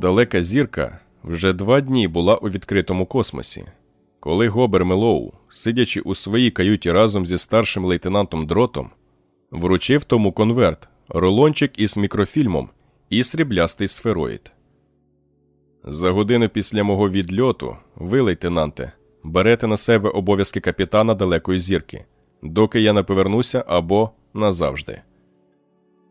Далека зірка вже два дні була у відкритому космосі. Коли Гобер Мелоу, сидячи у своїй каюті разом зі старшим лейтенантом Дротом, вручив тому конверт, рулончик із мікрофільмом і сріблястий сфероїд. За годину після мого відльоту ви, лейтенанте, берете на себе обов'язки капітана далекої зірки, доки я не повернуся або назавжди.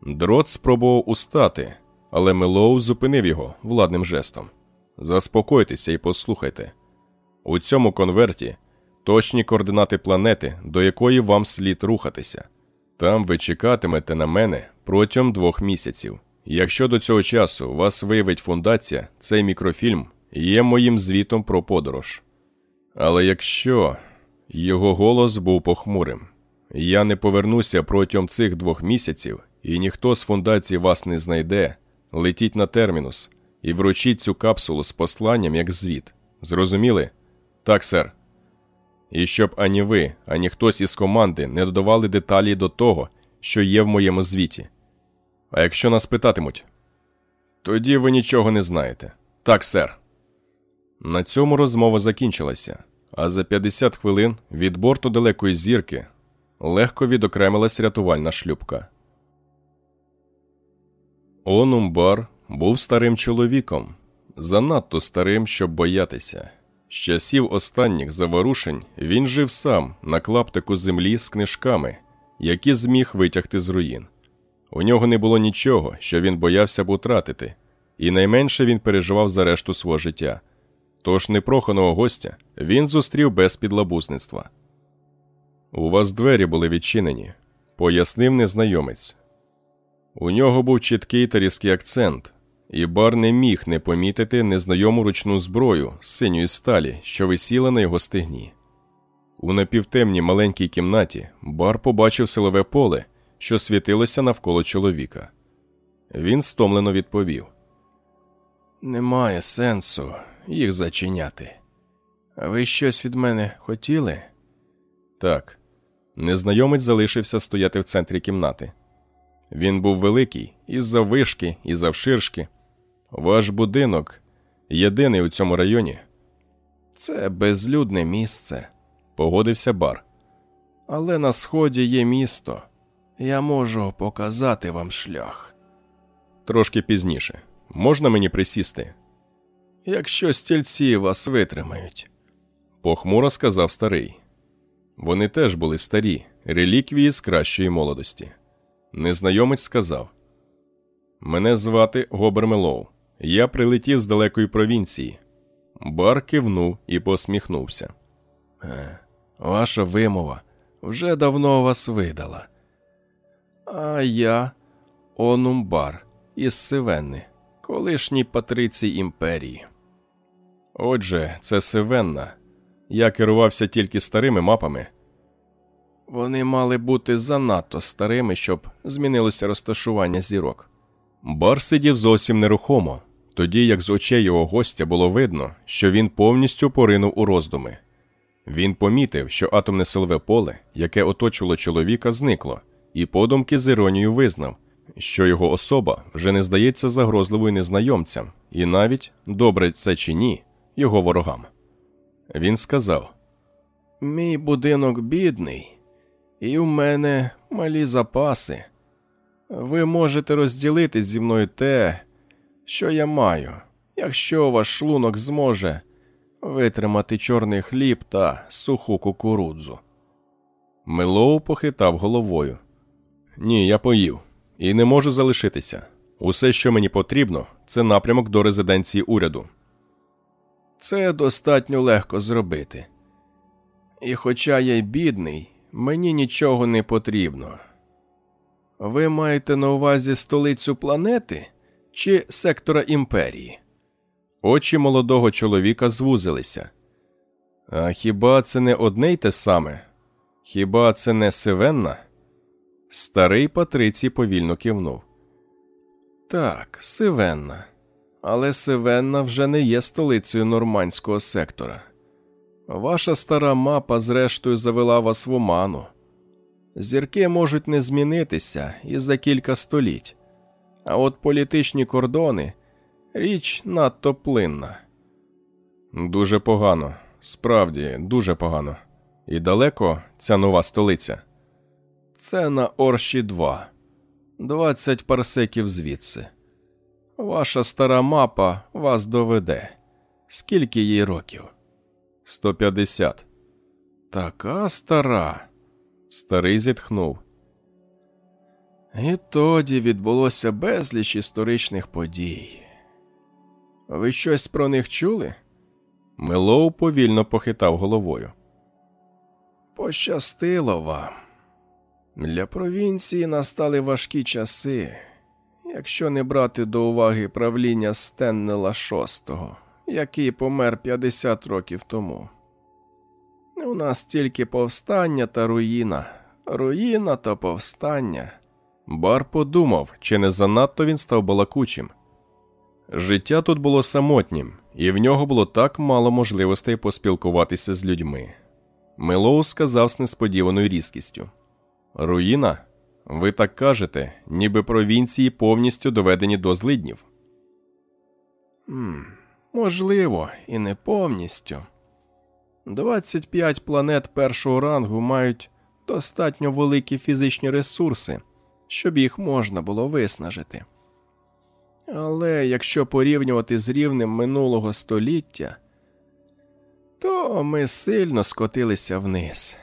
Дрот спробував устати, але Мелоу зупинив його владним жестом. Заспокойтеся і послухайте. У цьому конверті точні координати планети, до якої вам слід рухатися. Там ви чекатимете на мене протягом двох місяців. Якщо до цього часу вас виявить фундація, цей мікрофільм є моїм звітом про подорож. Але якщо його голос був похмурим, я не повернуся протягом цих двох місяців, і ніхто з фундації вас не знайде, летіть на термінус і вручіть цю капсулу з посланням як звіт. Зрозуміли? Так, сер. І щоб ані ви, ані хтось із команди не додавали деталі до того, що є в моєму звіті. А якщо нас питатимуть, тоді ви нічого не знаєте. Так, сер. На цьому розмова закінчилася, а за 50 хвилин від борту далекої зірки легко відокремилась рятувальна шлюпка. Онумбар був старим чоловіком, занадто старим, щоб боятися. З часів останніх заворушень він жив сам на клаптику землі з книжками, які зміг витягти з руїн. У нього не було нічого, що він боявся б утратити, і найменше він переживав за решту свого життя. Тож непроханого гостя він зустрів без підлабузництва. У вас двері були відчинені, пояснив незнайомець. У нього був чіткий та різкий акцент, і бар не міг не помітити незнайому ручну зброю з синьої сталі, що висіла на його стегні. У напівтемній маленькій кімнаті бар побачив силове поле, що світилося навколо чоловіка. Він стомлено відповів: Немає сенсу їх зачиняти. А ви щось від мене хотіли? Так. Незнайомець залишився стояти в центрі кімнати. Він був великий і заввишки, і завширшки. Ваш будинок єдиний у цьому районі. Це безлюдне місце, погодився бар. Але на сході є місто. Я можу показати вам шлях. Трошки пізніше. Можна мені присісти? Якщо стільці вас витримають, похмуро сказав старий. Вони теж були старі, реліквії з кращої молодості. Незнайомець сказав: Мене звати Гобер Мелоу. Я прилетів з далекої провінції. Бар кивнув і посміхнувся. «Е, Ваша вимова вже давно вас видала. А я Онумбар із Сивенни, колишній патрицій імперії. Отже, це Сивенна. Я керувався тільки старими мапами. Вони мали бути занадто старими, щоб змінилося розташування зірок. Бар сидів зовсім нерухомо, тоді як з очей його гостя було видно, що він повністю поринув у роздуми. Він помітив, що атомне силове поле, яке оточило чоловіка, зникло, і подумки з іронією визнав, що його особа вже не здається загрозливою незнайомцям, і навіть, добре це чи ні, його ворогам. Він сказав: Мій будинок бідний, і в мене малі запаси. Ви можете розділити зі мною те, що я маю, якщо ваш шлунок зможе витримати чорний хліб та суху кукурудзу. Мелоу похитав головою. Ні, я поїв і не можу залишитися. Усе, що мені потрібно, це напрямок до резиденції уряду. Це достатньо легко зробити. І, хоча я й бідний, мені нічого не потрібно. Ви маєте на увазі столицю планети чи сектора імперії? Очі молодого чоловіка звузилися. А хіба це не одне й те саме? Хіба це не Севенна? Старий Патрицій повільно кивнув. Так, Сивенна. Але Сивенна вже не є столицею нормандського сектора. Ваша стара мапа, зрештою, завела вас в оману. Зірки можуть не змінитися і за кілька століть, а от політичні кордони Річ надто плинна. Дуже погано, справді, дуже погано. І далеко ця нова столиця. Це на Орші 2. 20 парсеків звідси. Ваша стара мапа вас доведе. Скільки їй років? 150. Така стара. Старий зітхнув. І тоді відбулося безліч історичних подій. Ви щось про них чули? Мелоу повільно похитав головою. Пощастило вам. Для провінції настали важкі часи, якщо не брати до уваги правління Стеннела VI, який помер 50 років тому. У нас тільки повстання та руїна, руїна та повстання. Бар подумав, чи не занадто він став балакучим. Життя тут було самотнім, і в нього було так мало можливостей поспілкуватися з людьми. Мелоу сказав з несподіваною різкістю: Руїна? Ви так кажете, ніби провінції повністю доведені до злиднів. «Хм, Можливо, і не повністю. 25 планет першого рангу мають достатньо великі фізичні ресурси, щоб їх можна було виснажити. Але якщо порівнювати з рівнем минулого століття, то ми сильно скотилися вниз,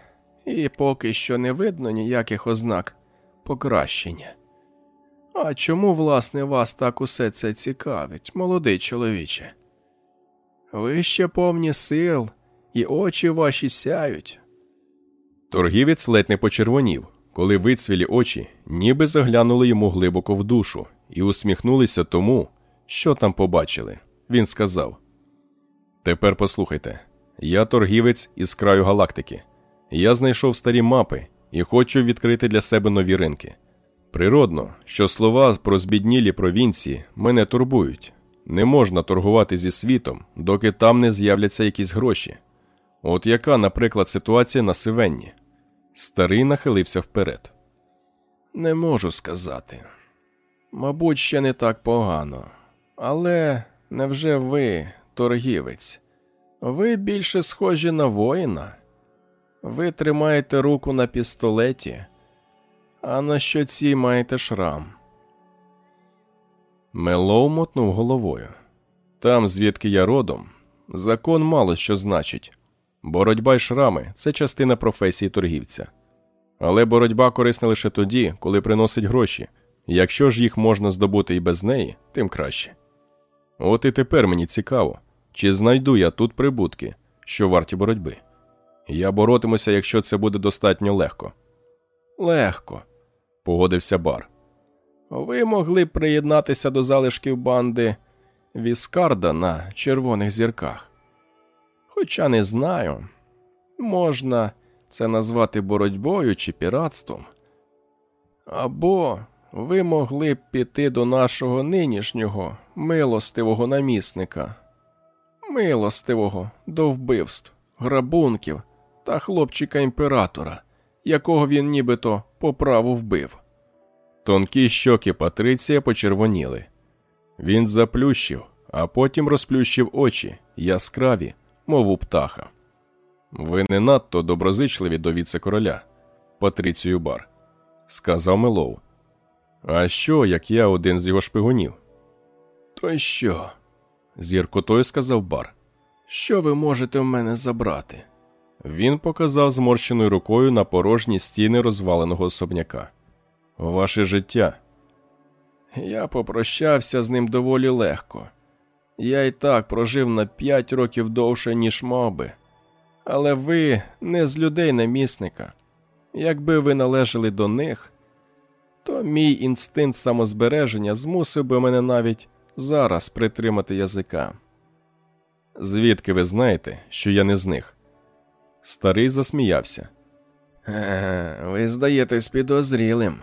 і поки що не видно ніяких ознак покращення. А чому, власне, вас так усе це цікавить, молодий чоловіче? Ви ще повні сил, і очі ваші сяють. Торгівець ледь не почервонів, коли вицвілі очі ніби заглянули йому глибоко в душу і усміхнулися тому, що там побачили. Він сказав: Тепер послухайте, я торгівець із краю галактики. Я знайшов старі мапи і хочу відкрити для себе нові ринки. Природно, що слова про збіднілі провінції мене турбують. Не можна торгувати зі світом, доки там не з'являться якісь гроші. От яка, наприклад, ситуація на Сивенні? Старий нахилився вперед. Не можу сказати. Мабуть, ще не так погано. Але невже ви, торгівець? Ви більше схожі на воїна? Ви тримаєте руку на пістолеті, а на щоці маєте шрам. Мелоу мотнув головою. Там, звідки я родом, закон мало що значить. Боротьба й шрами це частина професії торгівця. Але боротьба корисна лише тоді, коли приносить гроші. Якщо ж їх можна здобути і без неї, тим краще. От і тепер мені цікаво, чи знайду я тут прибутки, що варті боротьби. Я боротимуся, якщо це буде достатньо легко. Легко, погодився бар. Ви могли б приєднатися до залишків банди Віскарда на червоних зірках. Хоча не знаю, можна це назвати боротьбою чи піратством. Або ви могли б піти до нашого нинішнього милостивого намісника, милостивого до вбивств, грабунків та хлопчика імператора, якого він нібито по праву вбив. Тонкі щоки Патриція почервоніли. Він заплющив, а потім розплющив очі, яскраві, мов у птаха. Ви не надто доброзичливі до віце-короля, Патрицію Бар, сказав Мелоу. А що, як я один з його шпигунів? То що? з гіркотою сказав бар. Що ви можете в мене забрати? Він показав зморщеною рукою на порожні стіни розваленого особняка. Ваше життя. Я попрощався з ним доволі легко. Я і так прожив на п'ять років довше, ніж моби. Але ви не з людей намісника. Якби ви належали до них, то мій інстинкт самозбереження змусив би мене навіть зараз притримати язика. Звідки ви знаєте, що я не з них? Старий засміявся. «Е, Ви здаєтесь підозрілим.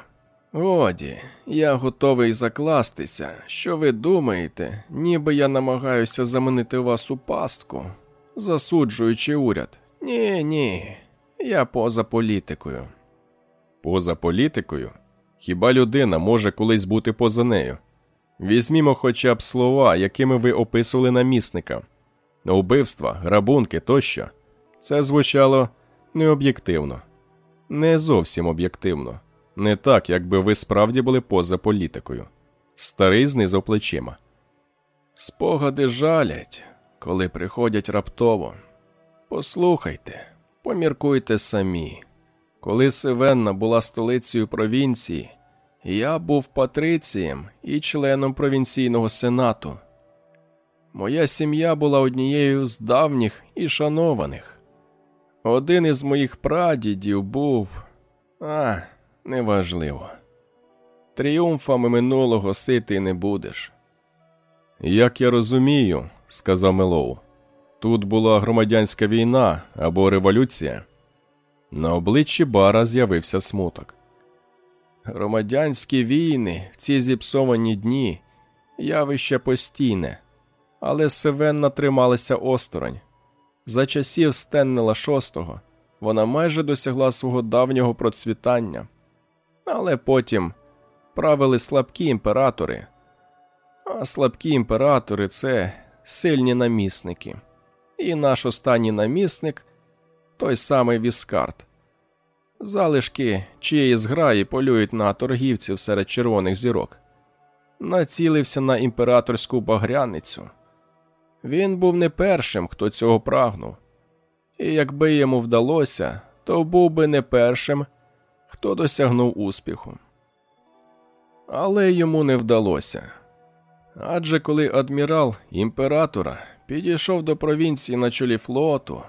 Годі, я готовий закластися, що ви думаєте, ніби я намагаюся заманити вас у пастку, засуджуючи уряд. Ні, ні, я поза політикою. Поза політикою? Хіба людина може колись бути поза нею? Візьмімо хоча б слова, якими ви описували намісника. Убивства, грабунки тощо. Це звучало необ'єктивно, не зовсім об'єктивно, не так, якби ви справді були поза політикою. Старий знизав плечима. Спогади жалять, коли приходять раптово. Послухайте, поміркуйте самі. Коли Севенна була столицею провінції, я був патрицієм і членом провінційного сенату. Моя сім'я була однією з давніх і шанованих. Один із моїх прадідів був. А, неважливо. Тріумфами минулого сити не будеш. Як я розумію, сказав Мелоу, тут була громадянська війна або революція. На обличчі бара з'явився смуток. Громадянські війни в ці зіпсовані дні явище постійне, але Севенна трималася осторонь. За часів Стеннела VI вона майже досягла свого давнього процвітання, але потім правили слабкі імператори, а слабкі імператори це сильні намісники. І наш останній намісник той самий Віскарт. Залишки чиєї зграї полюють на торгівців серед червоних зірок. Націлився на імператорську багряницю. Він був не першим, хто цього прагнув, і якби йому вдалося, то був би не першим, хто досягнув успіху. Але йому не вдалося. Адже коли адмірал імператора підійшов до провінції на чолі флоту,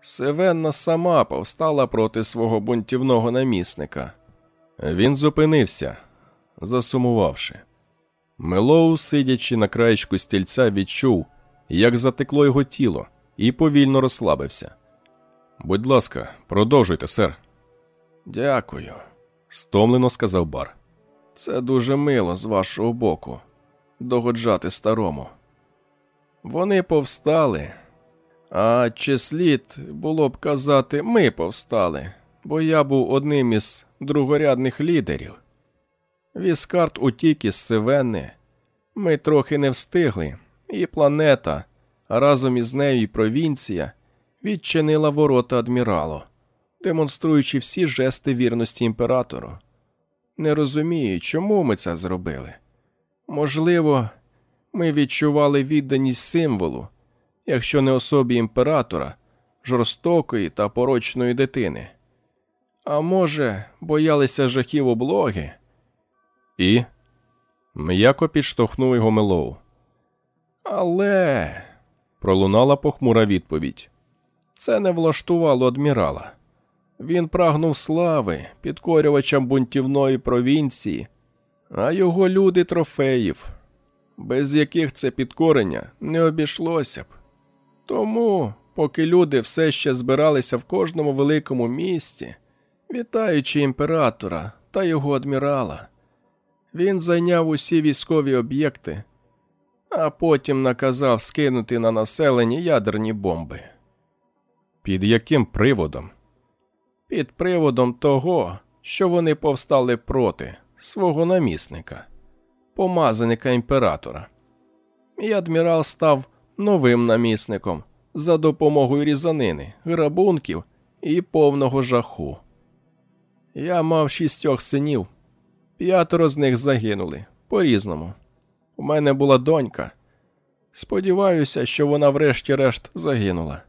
Севенна сама повстала проти свого бунтівного намісника. Він зупинився, засумувавши. Мелоу, сидячи на краєчку стільця, відчув, як затекло його тіло, і повільно розслабився. Будь ласка, продовжуйте, сер. Дякую, стомлено сказав бар. Це дуже мило з вашого боку догоджати старому. Вони повстали, а чи слід було б казати, ми повстали, бо я був одним із другорядних лідерів. Віскарт утік із Севенни. Ми трохи не встигли, і планета, разом із нею і провінція, відчинила ворота адміралу, демонструючи всі жести вірності імператору. Не розумію, чому ми це зробили. Можливо, ми відчували відданість символу, якщо не особі імператора, жорстокої та порочної дитини. А може, боялися жахів облоги? І м'яко підштовхнув його Мелоу. Але, пролунала похмура відповідь, це не влаштувало адмірала. Він прагнув слави, підкорювачам бунтівної провінції, а його люди трофеїв, без яких це підкорення не обійшлося б. Тому, поки люди все ще збиралися в кожному великому місті, вітаючи імператора та його адмірала, він зайняв усі військові об'єкти, а потім наказав скинути на населення ядерні бомби. Під яким приводом? Під приводом того, що вони повстали проти свого намісника, помазаника імператора. І адмірал став новим намісником за допомогою різанини, грабунків і повного жаху. Я мав шістьох синів, п'ятеро з них загинули по різному. У мене була донька. Сподіваюся, що вона врешті-решт загинула.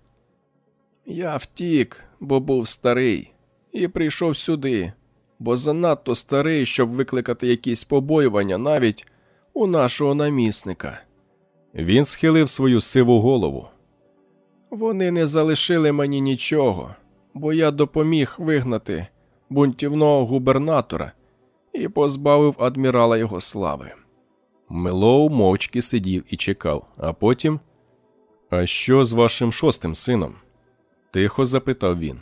Я втік, бо був старий, і прийшов сюди, бо занадто старий, щоб викликати якісь побоювання навіть у нашого намісника. Він схилив свою сиву голову. Вони не залишили мені нічого, бо я допоміг вигнати бунтівного губернатора і позбавив адмірала його слави. Мелоу мовчки сидів і чекав, а потім. А що з вашим шостим сином? Тихо запитав він.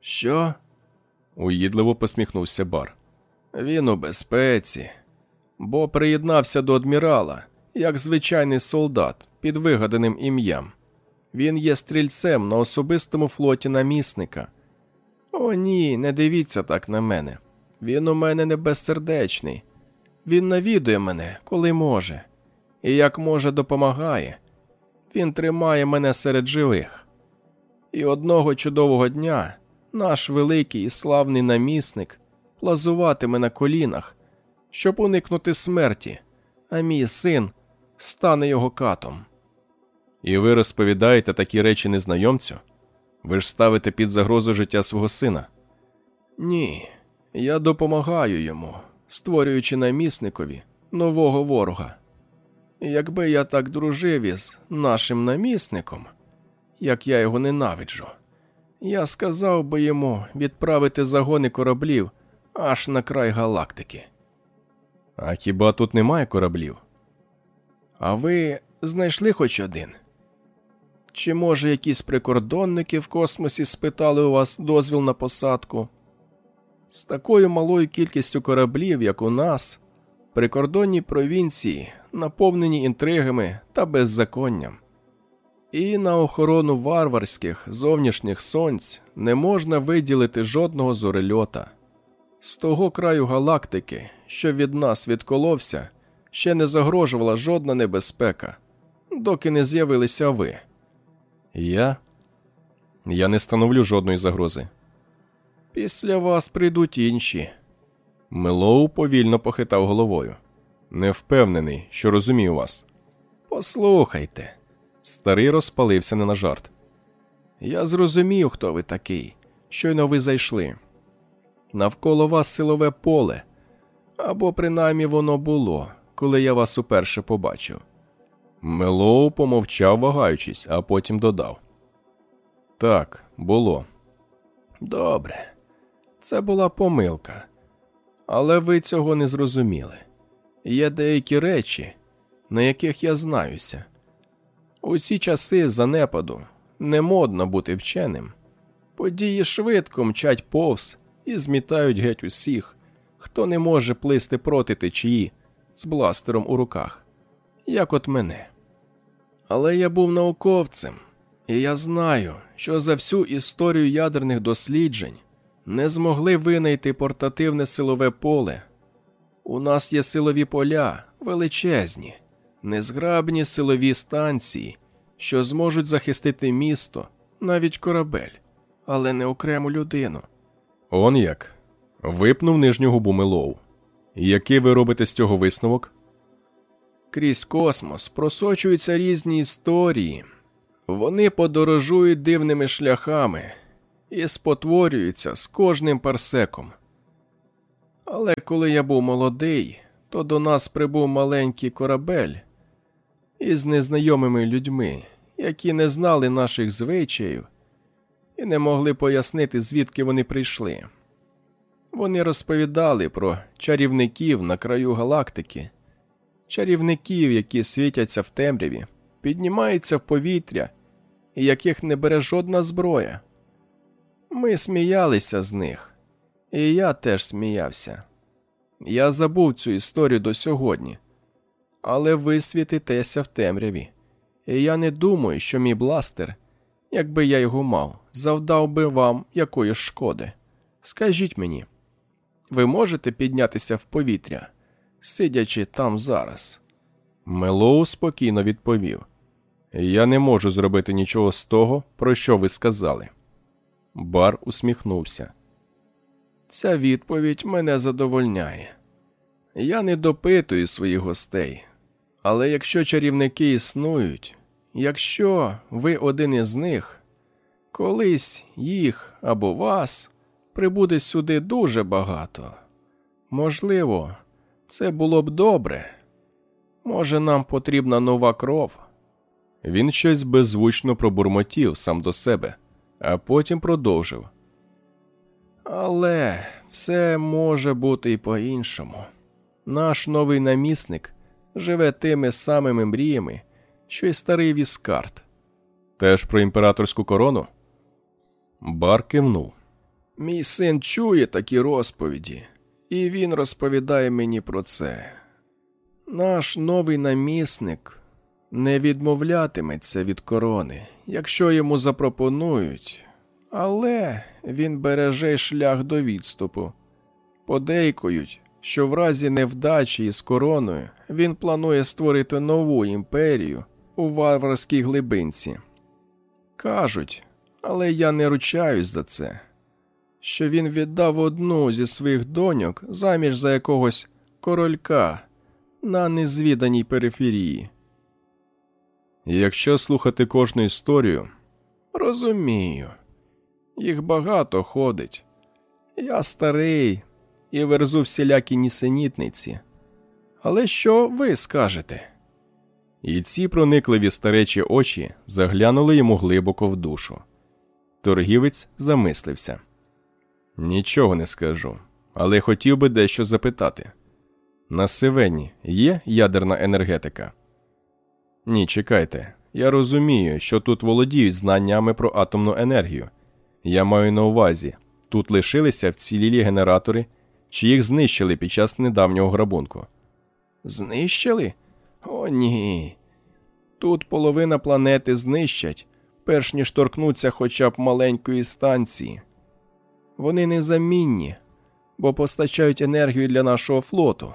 Що? уїдливо посміхнувся бар. Він у безпеці, бо приєднався до адмірала як звичайний солдат під вигаданим ім'ям. Він є стрільцем на особистому флоті намісника. О, ні, не дивіться так на мене. Він у мене не безсердечний. Він навідує мене, коли може, і як може, допомагає. Він тримає мене серед живих. І одного чудового дня наш великий і славний намісник плазуватиме на колінах, щоб уникнути смерті, а мій син стане його катом. І ви розповідаєте такі речі незнайомцю? Ви ж ставите під загрозу життя свого сина. Ні, я допомагаю йому, створюючи намісникові нового ворога. Якби я так дружив із нашим намісником, як я його ненавиджу, я сказав би йому відправити загони кораблів аж на край галактики. А хіба тут немає кораблів? А ви знайшли хоч один? Чи може якісь прикордонники в космосі спитали у вас дозвіл на посадку? З такою малою кількістю кораблів, як у нас, прикордонні провінції наповнені інтригами та беззаконням. І на охорону варварських зовнішніх сонць не можна виділити жодного зорельота. З того краю галактики, що від нас відколовся, ще не загрожувала жодна небезпека, доки не з'явилися ви. Я? Я не становлю жодної загрози. Після вас прийдуть інші. Мелоу повільно похитав головою. Не впевнений, що розумію вас. Послухайте, Старий розпалився не на жарт. я зрозумів, хто ви такий. Щойно ви зайшли. Навколо вас силове поле, або принаймні воно було, коли я вас уперше побачив. Мелоу помовчав, вагаючись, а потім додав. Так, було. Добре, це була помилка, але ви цього не зрозуміли. Є деякі речі, на яких я знаюся. У ці часи занепаду не модно бути вченим. Події швидко мчать повз і змітають геть усіх, хто не може плисти проти течії з бластером у руках, як от мене. Але я був науковцем, і я знаю, що за всю історію ядерних досліджень не змогли винайти портативне силове поле. У нас є силові поля величезні, незграбні силові станції, що зможуть захистити місто, навіть корабель, але не окрему людину. Он як? Випнув нижню губу Мелоу. Який ви робите з цього висновок? Крізь космос просочуються різні історії. Вони подорожують дивними шляхами і спотворюються з кожним парсеком. Але коли я був молодий, то до нас прибув маленький корабель із незнайомими людьми, які не знали наших звичаїв і не могли пояснити, звідки вони прийшли. Вони розповідали про чарівників на краю галактики, чарівників, які світяться в темряві, піднімаються в повітря і яких не бере жодна зброя. Ми сміялися з них, і я теж сміявся. Я забув цю історію до сьогодні, але ви світитеся в темряві, і я не думаю, що мій бластер, якби я його мав, завдав би вам якоїсь шкоди. Скажіть мені, ви можете піднятися в повітря, сидячи там зараз? Мелоу спокійно відповів: Я не можу зробити нічого з того, про що ви сказали. Бар усміхнувся. Ця відповідь мене задовольняє. Я не допитую своїх гостей, але якщо чарівники існують, якщо ви один із них, колись їх або вас прибуде сюди дуже багато. Можливо, це було б добре. Може, нам потрібна нова кров. Він щось беззвучно пробурмотів сам до себе, а потім продовжив. Але все може бути і по-іншому. Наш новий намісник живе тими самими мріями, що й старий віскарт. Теж про імператорську корону? Бар кивнув. Мій син чує такі розповіді, і він розповідає мені про це. Наш новий намісник не відмовлятиметься від корони, якщо йому запропонують, але він береже шлях до відступу. Подейкують, що в разі невдачі із короною він планує створити нову імперію у варварській глибинці. Кажуть, але я не ручаюсь за це, що він віддав одну зі своїх доньок заміж за якогось королька на незвіданій периферії. Якщо слухати кожну історію, Розумію, їх багато ходить. Я старий і верзу всілякі нісенітниці. Але що ви скажете? і ці проникливі старечі очі заглянули йому глибоко в душу. Торгівець замислився. Нічого не скажу, але хотів би дещо запитати. На Севенні є ядерна енергетика? Ні, чекайте. Я розумію, що тут володіють знаннями про атомну енергію. Я маю на увазі, тут лишилися вцілілі генератори, чи їх знищили під час недавнього грабунку. Знищили? О, ні. Тут половина планети знищать, перш ніж торкнуться хоча б маленької станції. Вони незамінні, бо постачають енергію для нашого флоту.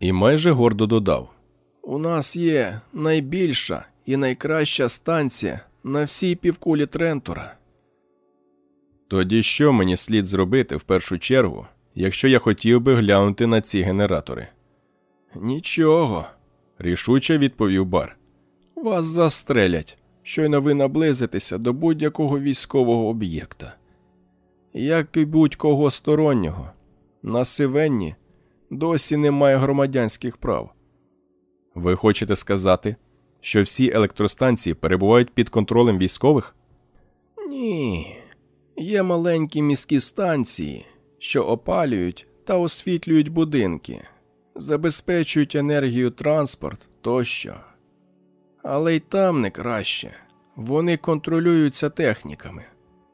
І майже гордо додав. У нас є найбільша і найкраща станція на всій півкулі Трентура. Тоді що мені слід зробити в першу чергу, якщо я хотів би глянути на ці генератори? Нічого, Рішуче відповів бар. вас застрелять, щойно ви наблизитеся до будь-якого військового об'єкта. Як і будь-кого стороннього, на Сивенні досі немає громадянських прав. Ви хочете сказати, що всі електростанції перебувають під контролем військових? Ні, є маленькі міські станції, що опалюють та освітлюють будинки, забезпечують енергію транспорт тощо. Але й там не краще. Вони контролюються техніками.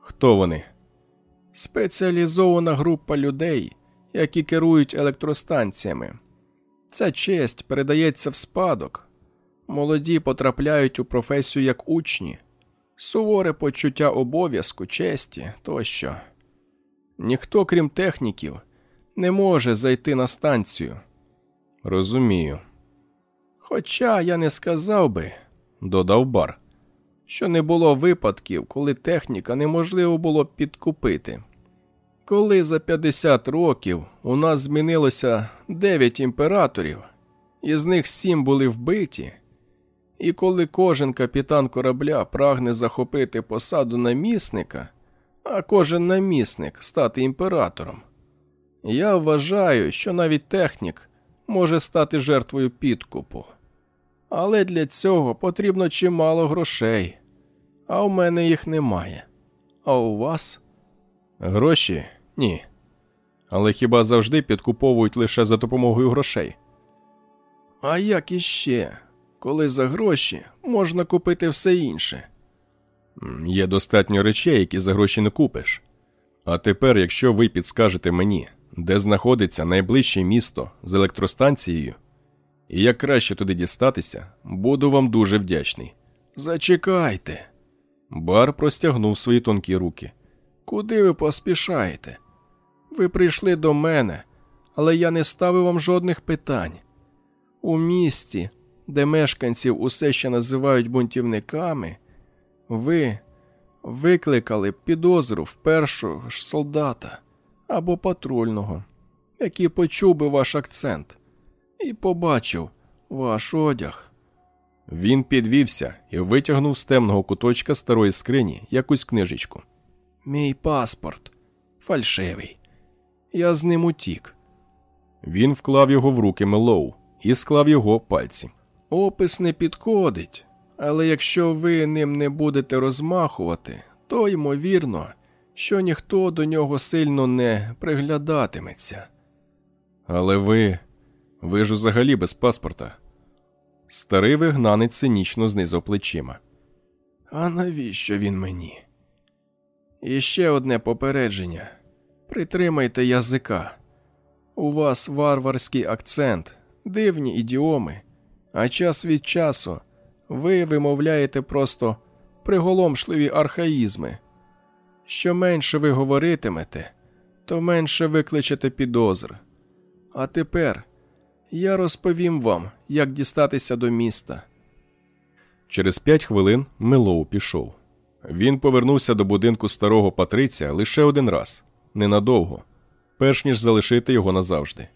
Хто вони? Спеціалізована група людей, які керують електростанціями. Ця честь передається в спадок. Молоді потрапляють у професію як учні, суворе почуття обов'язку, честі тощо. Ніхто, крім техніків, не може зайти на станцію. Розумію, Хоча я не сказав би, додав бар. що не було випадків, коли техніка неможливо було підкупити. Коли за 50 років у нас змінилося 9 імператорів, із них 7 були вбиті, і коли кожен капітан корабля прагне захопити посаду намісника, а кожен намісник стати імператором, я вважаю, що навіть технік може стати жертвою підкупу. Але для цього потрібно чимало грошей, а у мене їх немає. А у вас? Гроші? Ні. Але хіба завжди підкуповують лише за допомогою грошей? А як іще, коли за гроші можна купити все інше? Є достатньо речей, які за гроші не купиш. А тепер, якщо ви підскажете мені, де знаходиться найближче місто з електростанцією, і як краще туди дістатися, буду вам дуже вдячний. Зачекайте, Бар простягнув свої тонкі руки. куди ви поспішаєте? Ви прийшли до мене, але я не ставив вам жодних питань. У місті, де мешканців усе ще називають бунтівниками, ви викликали підозру в першого ж солдата або патрульного, який почув би ваш акцент і побачив ваш одяг. Він підвівся і витягнув з темного куточка старої скрині якусь книжечку. Мій паспорт фальшивий. Я з ним утік. Він вклав його в руки Мелоу і склав його пальці. Опис не підходить, але якщо ви ним не будете розмахувати, то ймовірно, що ніхто до нього сильно не приглядатиметься. Але ви. ви ж взагалі без паспорта. Старий вигнанець цинічно знизав плечима. А навіщо він мені? І ще одне попередження. Притримайте язика. У вас варварський акцент, дивні ідіоми, а час від часу ви вимовляєте просто приголомшливі архаїзми. Що менше ви говоритимете, то менше викличете підозр. А тепер я розповім вам, як дістатися до міста. Через п'ять хвилин Мелоу пішов. Він повернувся до будинку старого Патриця лише один раз ненадовго, перш ніж залишити його назавжди.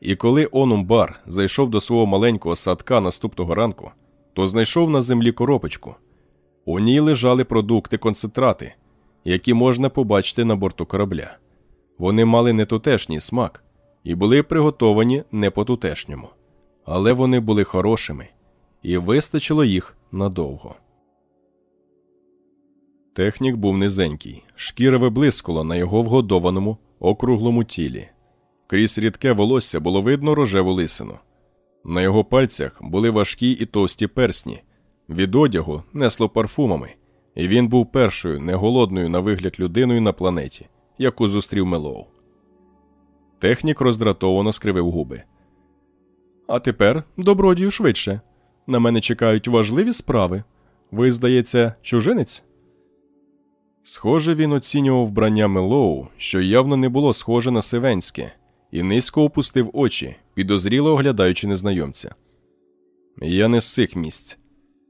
І коли Онумбар зайшов до свого маленького садка наступного ранку, то знайшов на землі коробочку. У ній лежали продукти концентрати, які можна побачити на борту корабля. Вони мали не тутешній смак і були приготовані не по тутешньому, але вони були хорошими, і вистачило їх надовго. Технік був низенький, шкіра виблискала на його вгодованому округлому тілі. Крізь рідке волосся було видно рожеву лисину. На його пальцях були важкі і товсті персні, від одягу несло парфумами, і він був першою неголодною на вигляд людиною на планеті, яку зустрів Мелоу. Технік роздратовано скривив губи. А тепер, добродію, швидше. На мене чекають важливі справи. Ви, здається, чужинець? Схоже, він оцінював вбрання Мелоу, що явно не було схоже на сивенське, і низько опустив очі, підозріло оглядаючи незнайомця. Я не з цих місць,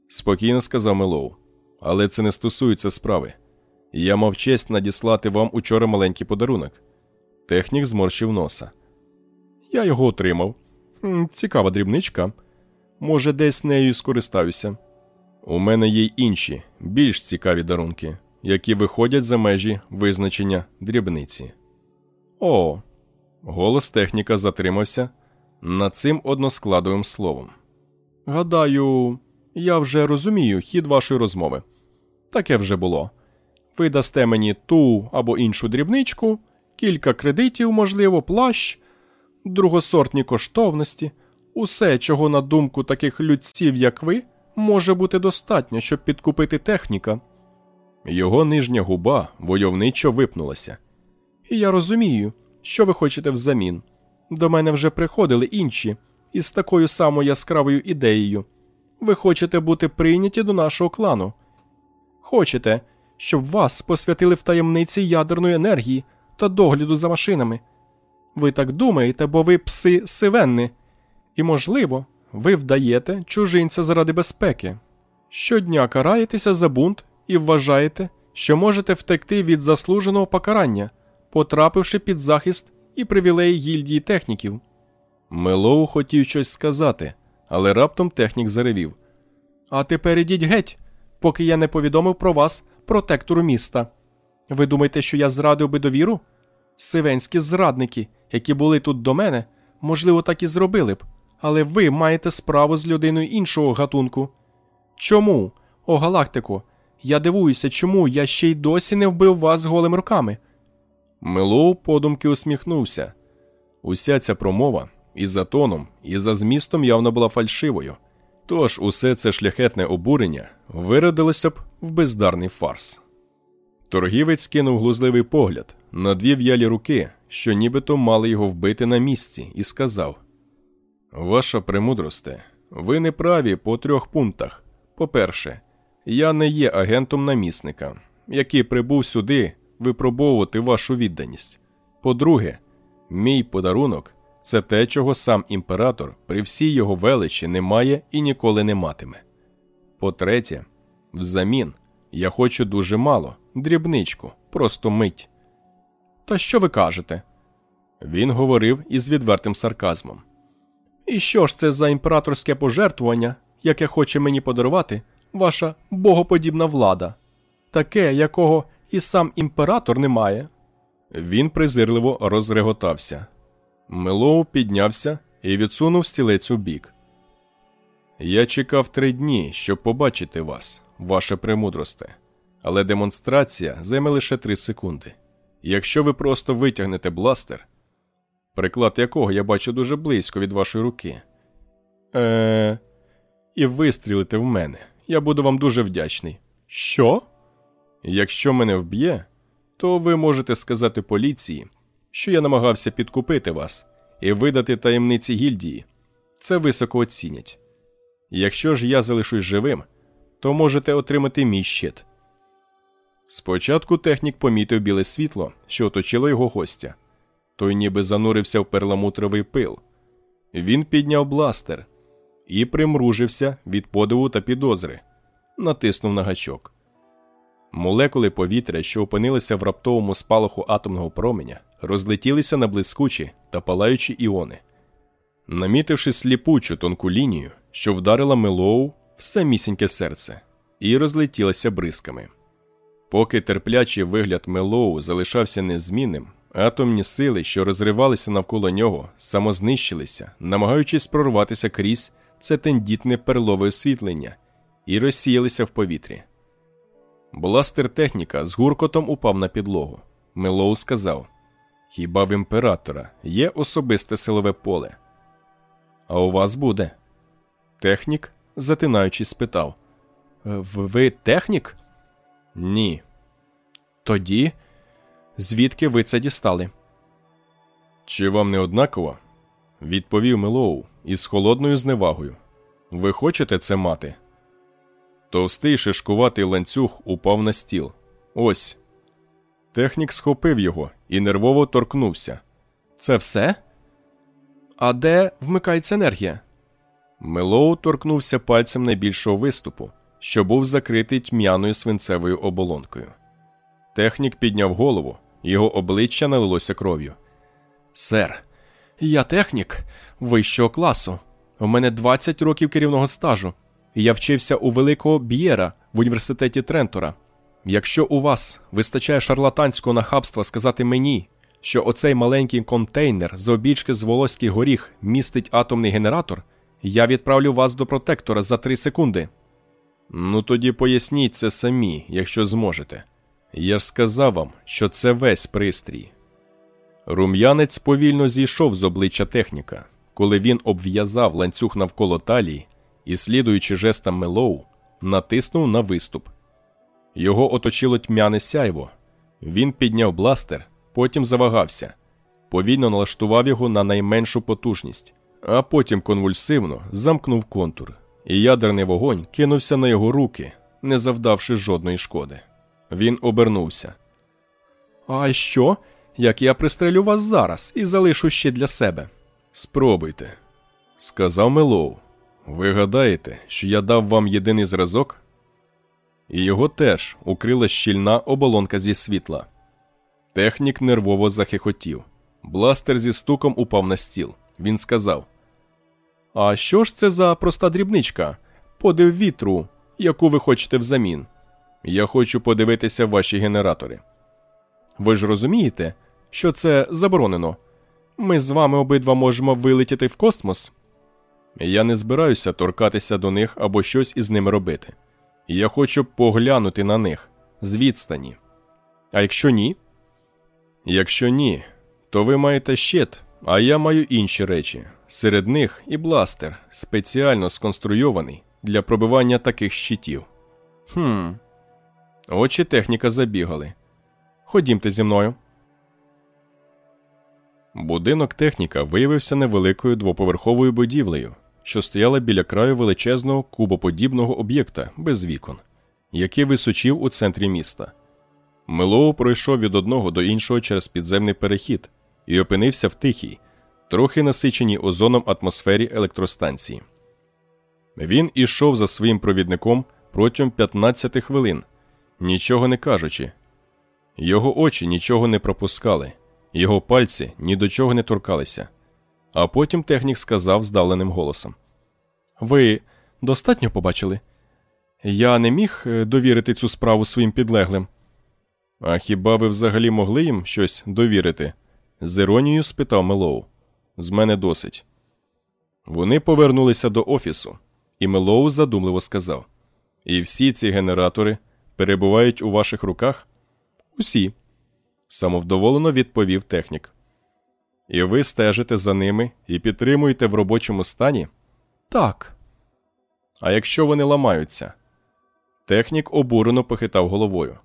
спокійно сказав Мелоу. Але це не стосується справи. Я мав честь надіслати вам учора маленький подарунок. Технік зморщив носа. Я його отримав. Цікава дрібничка. Може, десь нею скористаюся. У мене є й інші, більш цікаві дарунки, які виходять за межі визначення дрібниці. О, голос техніка затримався над цим односкладовим словом. Гадаю, я вже розумію хід вашої розмови. Таке вже було. Ви дасте мені ту або іншу дрібничку, кілька кредитів, можливо, плащ, другосортні коштовності, усе, чого на думку таких людців, як ви, може бути достатньо, щоб підкупити техніка. Його нижня губа войовничо випнулася. І я розумію, що ви хочете взамін. До мене вже приходили інші із такою самою яскравою ідеєю. Ви хочете бути прийняті до нашого клану. Хочете, щоб вас посвятили в таємниці ядерної енергії та догляду за машинами. Ви так думаєте, бо ви пси сивенни, і, можливо, ви вдаєте чужинця заради безпеки. Щодня караєтеся за бунт і вважаєте, що можете втекти від заслуженого покарання, потрапивши під захист і привілеї гільдії техніків. Мелоу хотів щось сказати, але раптом технік заревів. А тепер ідіть геть, поки я не повідомив про вас протектору міста. Ви думаєте, що я зрадив би довіру? Сивенські зрадники, які були тут до мене, можливо, так і зробили б, але ви маєте справу з людиною іншого гатунку. Чому, о галактико, я дивуюся, чому я ще й досі не вбив вас голими руками? Мелоу подумки усміхнувся. Уся ця промова і за тоном, і за змістом явно була фальшивою. Тож усе це шляхетне обурення виродилося б в бездарний фарс. Торгівець кинув глузливий погляд на дві в'ялі руки, що нібито мали його вбити на місці, і сказав: Ваша премудросте, ви не праві по трьох пунктах. По-перше, я не є агентом намісника, який прибув сюди випробовувати вашу відданість. По-друге, мій подарунок це те, чого сам імператор при всій його величі не має і ніколи не матиме. По-третє, взамін я хочу дуже мало, дрібничку, просто мить. Та що ви кажете? Він говорив із відвертим сарказмом. І що ж це за імператорське пожертвування, яке хоче мені подарувати ваша богоподібна влада, таке, якого і сам імператор не має? Він презирливо розреготався. Мелоу піднявся і відсунув стілець у бік. Я чекав три дні, щоб побачити вас, ваше премудросте, але демонстрація займе лише три секунди. Якщо ви просто витягнете бластер, приклад якого я бачу дуже близько від вашої руки, е... і вистрілите в мене, я буду вам дуже вдячний. Що? Якщо мене вб'є, то ви можете сказати поліції, що я намагався підкупити вас і видати таємниці гільдії. Це високо оцінять. Якщо ж я залишусь живим, то можете отримати мій щит. Спочатку технік помітив біле світло, що оточило його гостя. Той ніби занурився в перламутровий пил. Він підняв бластер і примружився від подиву та підозри, натиснув на гачок. Молекули повітря, що опинилися в раптовому спалаху атомного променя, розлетілися на блискучі та палаючі іони. Намітивши сліпучу тонку лінію, що вдарила Мелоу в самісіньке серце, і розлетілася бризками. Поки терплячий вигляд Мелоу залишався незмінним, атомні сили, що розривалися навколо нього, самознищилися, намагаючись прорватися крізь це тендітне перлове освітлення, і розсіялися в повітрі. Бластер техніка з гуркотом упав на підлогу. Мелоу сказав: Хіба в імператора є особисте силове поле? А у вас буде? Технік, затинаючись, спитав: Ви технік? Ні. Тоді звідки ви це дістали? Чи вам не однаково? відповів Мелоу із холодною зневагою. Ви хочете це мати? Товстий шишкуватий ланцюг упав на стіл. Ось. Технік схопив його і нервово торкнувся. Це все? А де вмикається енергія? Мелоу торкнувся пальцем найбільшого виступу, що був закритий тьмяною свинцевою оболонкою. Технік підняв голову, його обличчя налилося кров'ю. Сер, я технік вищого класу. У мене 20 років керівного стажу. Я вчився у великого Б'єра в університеті Трентора. Якщо у вас вистачає шарлатанського нахабства сказати мені, що оцей маленький контейнер з обічки з волоський горіх містить атомний генератор, я відправлю вас до протектора за три секунди. Ну тоді поясніть це самі, якщо зможете. Я ж сказав вам, що це весь пристрій. Рум'янець повільно зійшов з обличчя техніка, коли він обв'язав ланцюг навколо талії і, слідуючи жестам Мелоу, натиснув на виступ. Його оточило тьмяне сяйво. Він підняв бластер, потім завагався, повільно налаштував його на найменшу потужність, а потім конвульсивно замкнув контур, і ядерний вогонь кинувся на його руки, не завдавши жодної шкоди. Він обернувся. А що? Як я пристрелю вас зараз і залишу ще для себе? Спробуйте, сказав Мелоу. Ви гадаєте, що я дав вам єдиний зразок? І його теж укрила щільна оболонка зі світла. Технік нервово захихотів. Бластер зі стуком упав на стіл. Він сказав: А що ж це за проста дрібничка? Подив вітру, яку ви хочете взамін? Я хочу подивитися ваші генератори. Ви ж розумієте, що це заборонено? Ми з вами обидва можемо вилетіти в космос. Я не збираюся торкатися до них або щось із ними робити. Я хочу поглянути на них з відстані. А якщо ні? Якщо ні, то ви маєте щит, а я маю інші речі. Серед них і бластер, спеціально сконструйований для пробивання таких щитів. Хм. Очі техніка забігали. Ходімте зі мною. Будинок техніка виявився невеликою двоповерховою будівлею, що стояла біля краю величезного кубоподібного об'єкта без вікон, який височив у центрі міста. Мелоу пройшов від одного до іншого через підземний перехід і опинився в тихій, трохи насиченій озоном атмосфері електростанції. Він ішов за своїм провідником протягом 15 хвилин, нічого не кажучи. Його очі нічого не пропускали, його пальці ні до чого не торкалися. А потім технік сказав здавленим голосом: Ви достатньо побачили? Я не міг е, довірити цю справу своїм підлеглим. А хіба ви взагалі могли їм щось довірити? з іронією спитав Мелоу. З мене досить. Вони повернулися до офісу, і Мелоу задумливо сказав: І всі ці генератори перебувають у ваших руках? Усі, самовдоволено відповів технік. І ви стежите за ними і підтримуєте в робочому стані? Так. А якщо вони ламаються? Технік обурено похитав головою.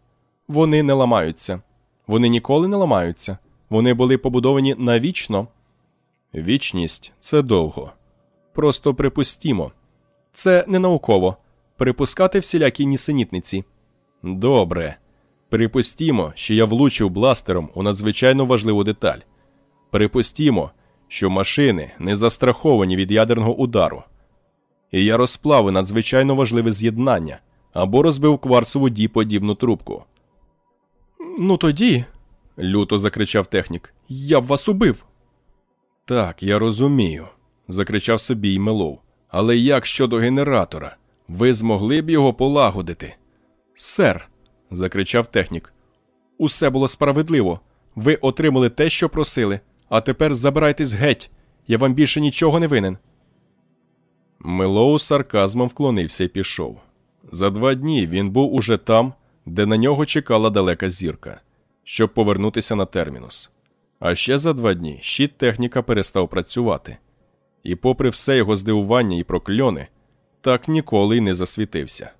Вони не ламаються. Вони ніколи не ламаються. Вони були побудовані навічно. Вічність це довго. Просто припустімо. Це не науково. Припускати всілякі нісенітниці. Добре. Припустімо, що я влучив бластером у надзвичайно важливу деталь. Припустімо, що машини не застраховані від ядерного удару. І я розплавив надзвичайно важливе з'єднання або розбив кварцеву ді подібну трубку. Ну тоді, люто закричав технік, я б вас убив. Так, я розумію, закричав собі й Мелов. Але як щодо генератора? Ви змогли б його полагодити? Сер, закричав технік. Усе було справедливо. Ви отримали те, що просили, а тепер забирайтесь геть. Я вам більше нічого не винен. Мелоу з сарказмом вклонився і пішов. За два дні він був уже там, де на нього чекала далека зірка, щоб повернутися на термінус. А ще за два дні щит техніка перестав працювати, і, попри все його здивування і прокльони, так ніколи й не засвітився.